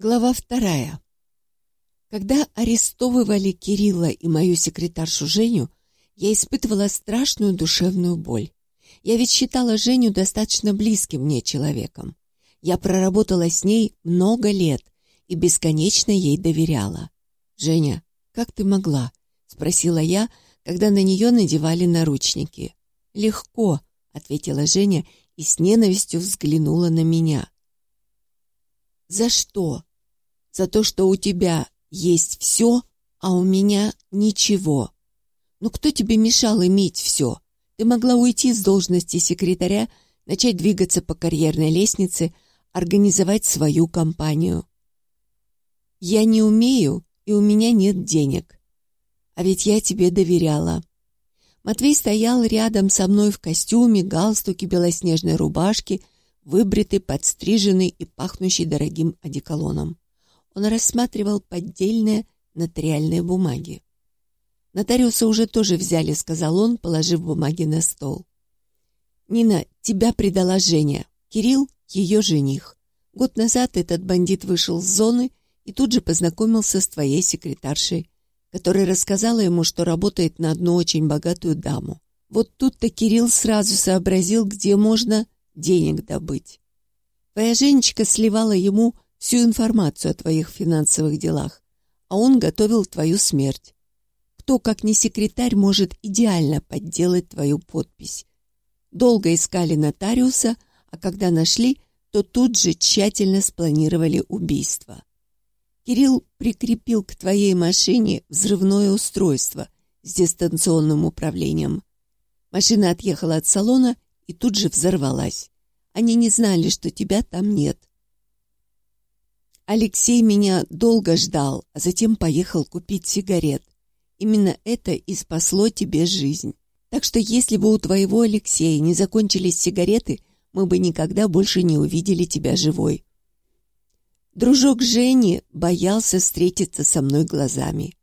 Глава вторая. Когда арестовывали Кирилла и мою секретаршу Женю, я испытывала страшную душевную боль. Я ведь считала Женю достаточно близким мне человеком. Я проработала с ней много лет и бесконечно ей доверяла. «Женя, как ты могла?» — спросила я, когда на нее надевали наручники. «Легко», — ответила Женя и с ненавистью взглянула на меня. «За что?» За то, что у тебя есть все, а у меня ничего. Ну кто тебе мешал иметь все? Ты могла уйти с должности секретаря, начать двигаться по карьерной лестнице, организовать свою компанию. Я не умею, и у меня нет денег. А ведь я тебе доверяла. Матвей стоял рядом со мной в костюме, галстуке, белоснежной рубашке, выбритый, подстриженный и пахнущий дорогим одеколоном он рассматривал поддельные нотариальные бумаги. «Нотариуса уже тоже взяли», — сказал он, положив бумаги на стол. «Нина, тебя предала Женя. Кирилл — ее жених. Год назад этот бандит вышел с зоны и тут же познакомился с твоей секретаршей, которая рассказала ему, что работает на одну очень богатую даму. Вот тут-то Кирилл сразу сообразил, где можно денег добыть. Твоя Женечка сливала ему всю информацию о твоих финансовых делах, а он готовил твою смерть. Кто, как не секретарь, может идеально подделать твою подпись? Долго искали нотариуса, а когда нашли, то тут же тщательно спланировали убийство. Кирилл прикрепил к твоей машине взрывное устройство с дистанционным управлением. Машина отъехала от салона и тут же взорвалась. Они не знали, что тебя там нет. Алексей меня долго ждал, а затем поехал купить сигарет. Именно это и спасло тебе жизнь. Так что если бы у твоего Алексея не закончились сигареты, мы бы никогда больше не увидели тебя живой. Дружок Жени боялся встретиться со мной глазами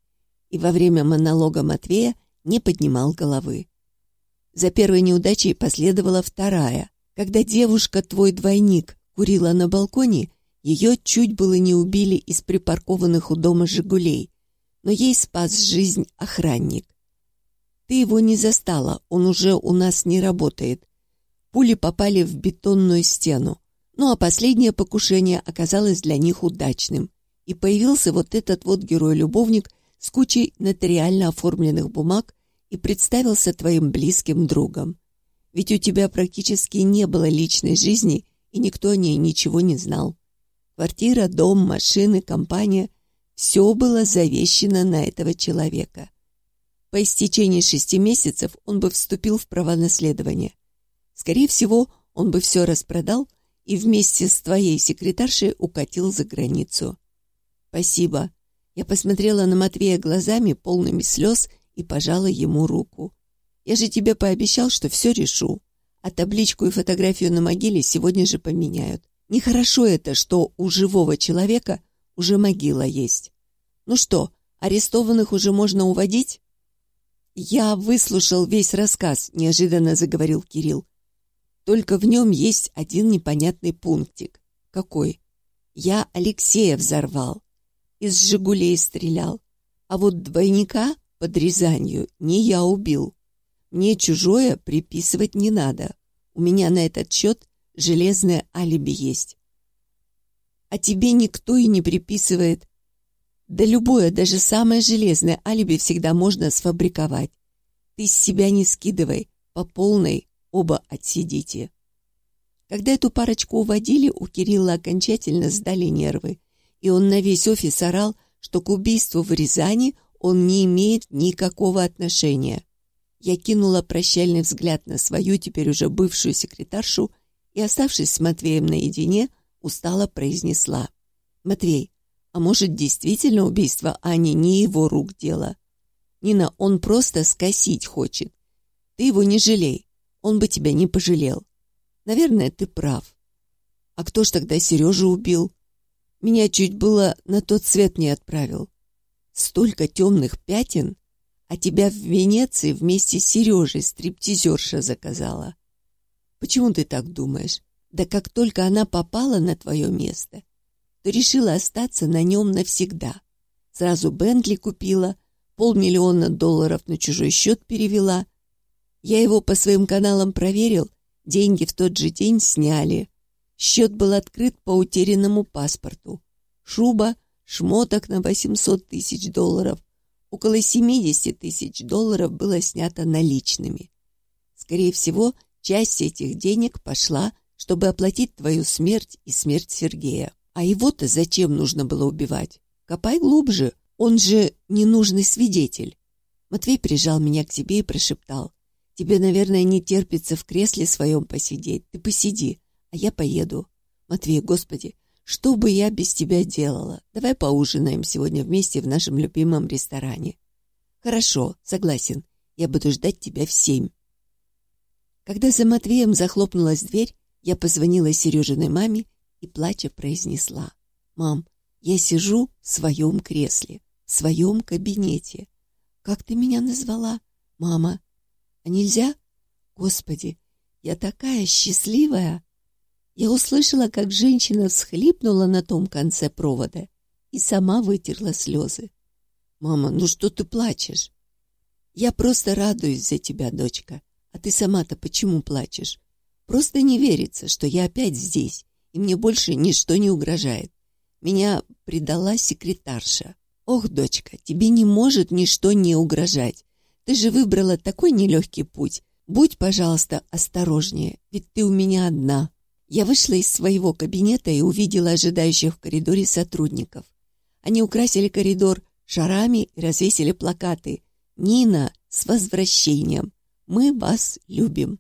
и во время монолога Матвея не поднимал головы. За первой неудачей последовала вторая. Когда девушка, твой двойник, курила на балконе, ее чуть было не убили из припаркованных у дома «Жигулей», но ей спас жизнь охранник. Ты его не застала, он уже у нас не работает. Пули попали в бетонную стену. Ну а последнее покушение оказалось для них удачным. И появился вот этот вот герой-любовник с кучей нотариально оформленных бумаг и представился твоим близким другом. Ведь у тебя практически не было личной жизни, и никто о ней ничего не знал. Квартира, дом, машины, компания — все было завещено на этого человека. По истечении шести месяцев он бы вступил в права наследования. Скорее всего, он бы все распродал и вместе с твоей секретаршей укатил за границу. Спасибо. Я посмотрела на Матвея глазами, полными слез, и пожала ему руку. Я же тебе пообещал, что все решу. А табличку и фотографию на могиле сегодня же поменяют. Нехорошо это, что у живого человека уже могила есть. Ну что, арестованных уже можно уводить? Я выслушал весь рассказ, неожиданно заговорил Кирилл. Только в нем есть один непонятный пунктик. Какой? Я Алексея взорвал. Из «Жигулей» стрелял. А вот двойника под Рязанью не я убил. Мне чужое приписывать не надо. У меня на этот счет железное алиби есть. А тебе никто и не приписывает. Да любое, даже самое железное алиби всегда можно сфабриковать. Ты с себя не скидывай, по полной оба отсидите. Когда эту парочку уводили, у Кирилла окончательно сдали нервы, и он на весь офис орал, что к убийству в Рязани он не имеет никакого отношения. Я кинула прощальный взгляд на свою, теперь уже бывшую секретаршу, и, оставшись с Матвеем наедине, устало произнесла. «Матвей, а может, действительно убийство Ани не его рук дело? Нина, он просто скосить хочет. Ты его не жалей, он бы тебя не пожалел. Наверное, ты прав. А кто ж тогда Сережу убил? Меня чуть было на тот свет не отправил. Столько темных пятен, а тебя в Венеции вместе с Сережей стриптизерша заказала. Почему ты так думаешь? Да как только она попала на твое место, то решила остаться на нем навсегда. Сразу Бентли купила, полмиллиона долларов на чужой счет перевела. Я его по своим каналам проверил, деньги в тот же день сняли. Счет был открыт по утерянному паспорту. Шуба, шмоток на 800 тысяч долларов. Около 70 тысяч долларов было снято наличными. Скорее всего, часть этих денег пошла, чтобы оплатить твою смерть и смерть Сергея. А его-то зачем нужно было убивать? Копай глубже, он же ненужный свидетель. Матвей прижал меня к себе и прошептал. Тебе, наверное, не терпится в кресле своем посидеть. Ты посиди, а я поеду. Матвей, господи, что бы я без тебя делала? Давай поужинаем сегодня вместе в нашем любимом ресторане. Хорошо, согласен. Я буду ждать тебя в семь. Когда за Матвеем захлопнулась дверь, я позвонила Сережиной маме и, плача, произнесла. «Мам, я сижу в своем кресле, в своем кабинете. Как ты меня назвала? Мама. А нельзя? Господи, я такая счастливая!» Я услышала, как женщина всхлипнула на том конце провода и сама вытерла слезы. «Мама, ну что ты плачешь?» «Я просто радуюсь за тебя, дочка. А ты сама-то почему плачешь? Просто не верится, что я опять здесь, и мне больше ничто не угрожает. Меня предала секретарша. Ох, дочка, тебе не может ничто не угрожать. Ты же выбрала такой нелегкий путь. Будь, пожалуйста, осторожнее, ведь ты у меня одна. Я вышла из своего кабинета и увидела ожидающих в коридоре сотрудников. Они украсили коридор шарами и развесили плакаты «Нина, с возвращением!» Мы вас любим.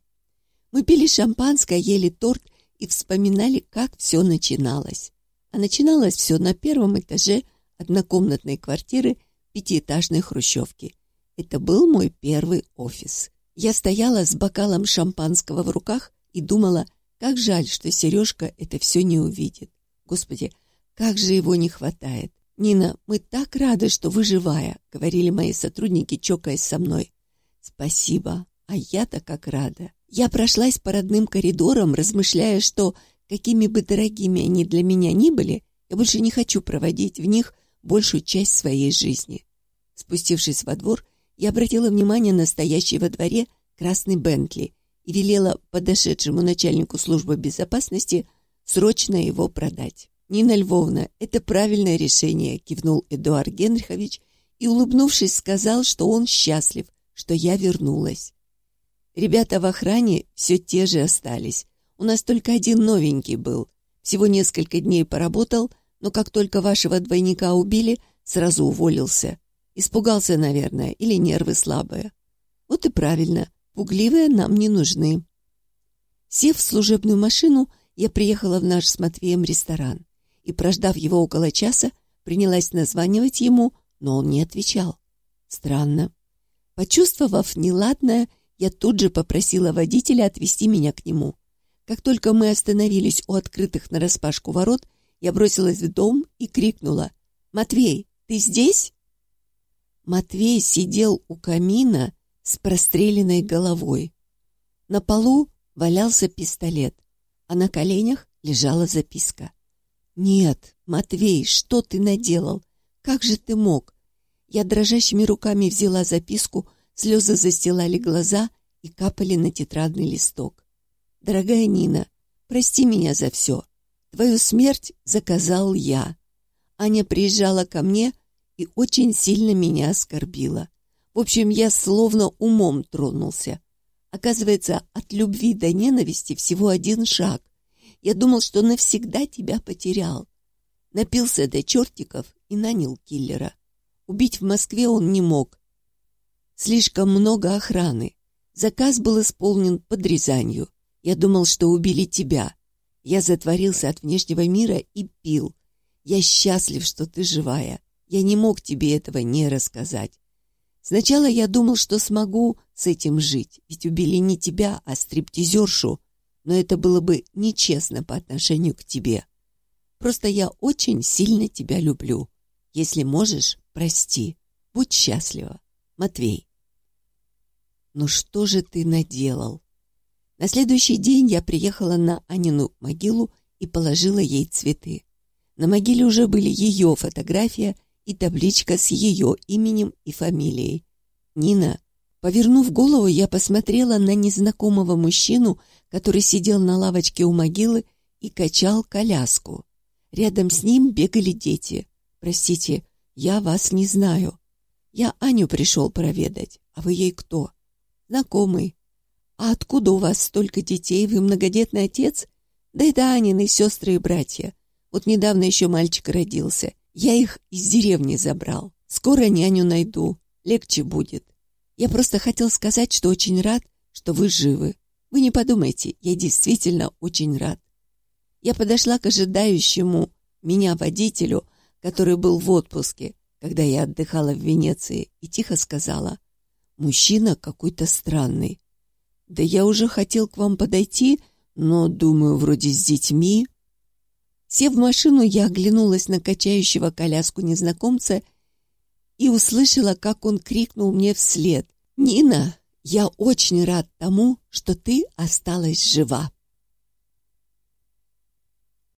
Мы пили шампанское, ели торт и вспоминали, как все начиналось. А начиналось все на первом этаже однокомнатной квартиры пятиэтажной хрущевки. Это был мой первый офис. Я стояла с бокалом шампанского в руках и думала, как жаль, что Сережка это все не увидит. Господи, как же его не хватает. «Нина, мы так рады, что вы живая», — говорили мои сотрудники, чокаясь со мной. «Спасибо», а я-то как рада. Я прошлась по родным коридорам, размышляя, что, какими бы дорогими они для меня ни были, я больше не хочу проводить в них большую часть своей жизни. Спустившись во двор, я обратила внимание на стоящий во дворе красный Бентли и велела подошедшему начальнику службы безопасности срочно его продать. «Нина Львовна, это правильное решение», — кивнул Эдуард Генрихович и, улыбнувшись, сказал, что он счастлив, что я вернулась. Ребята в охране все те же остались. У нас только один новенький был. Всего несколько дней поработал, но как только вашего двойника убили, сразу уволился. Испугался, наверное, или нервы слабые. Вот и правильно, пугливые нам не нужны. Сев в служебную машину, я приехала в наш с Матвеем ресторан и, прождав его около часа, принялась названивать ему, но он не отвечал. Странно. Почувствовав неладное, я тут же попросила водителя отвезти меня к нему. Как только мы остановились у открытых нараспашку ворот, я бросилась в дом и крикнула «Матвей, ты здесь?» Матвей сидел у камина с простреленной головой. На полу валялся пистолет, а на коленях лежала записка. «Нет, Матвей, что ты наделал? Как же ты мог?» Я дрожащими руками взяла записку, Слезы застилали глаза и капали на тетрадный листок. «Дорогая Нина, прости меня за все. Твою смерть заказал я. Аня приезжала ко мне и очень сильно меня оскорбила. В общем, я словно умом тронулся. Оказывается, от любви до ненависти всего один шаг. Я думал, что навсегда тебя потерял. Напился до чертиков и нанял киллера. Убить в Москве он не мог, Слишком много охраны. Заказ был исполнен под Рязанью. Я думал, что убили тебя. Я затворился от внешнего мира и пил. Я счастлив, что ты живая. Я не мог тебе этого не рассказать. Сначала я думал, что смогу с этим жить, ведь убили не тебя, а стриптизершу, но это было бы нечестно по отношению к тебе. Просто я очень сильно тебя люблю. Если можешь, прости. Будь счастлива. Матвей. «Ну что же ты наделал?» На следующий день я приехала на Анину могилу и положила ей цветы. На могиле уже были ее фотография и табличка с ее именем и фамилией. Нина. Повернув голову, я посмотрела на незнакомого мужчину, который сидел на лавочке у могилы и качал коляску. Рядом с ним бегали дети. «Простите, я вас не знаю. Я Аню пришел проведать. А вы ей кто?» «Знакомый». «А откуда у вас столько детей? Вы многодетный отец?» «Да это Анины сестры и братья. Вот недавно еще мальчик родился. Я их из деревни забрал. Скоро няню найду. Легче будет. Я просто хотел сказать, что очень рад, что вы живы. Вы не подумайте, я действительно очень рад. Я подошла к ожидающему меня водителю, который был в отпуске, когда я отдыхала в Венеции, и тихо сказала, «Мужчина какой-то странный. Да я уже хотел к вам подойти, но, думаю, вроде с детьми». Сев в машину, я оглянулась на качающего коляску незнакомца и услышала, как он крикнул мне вслед. «Нина, я очень рад тому, что ты осталась жива».